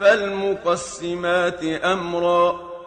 فالمقسمات أمرا فالمقسمات أمرا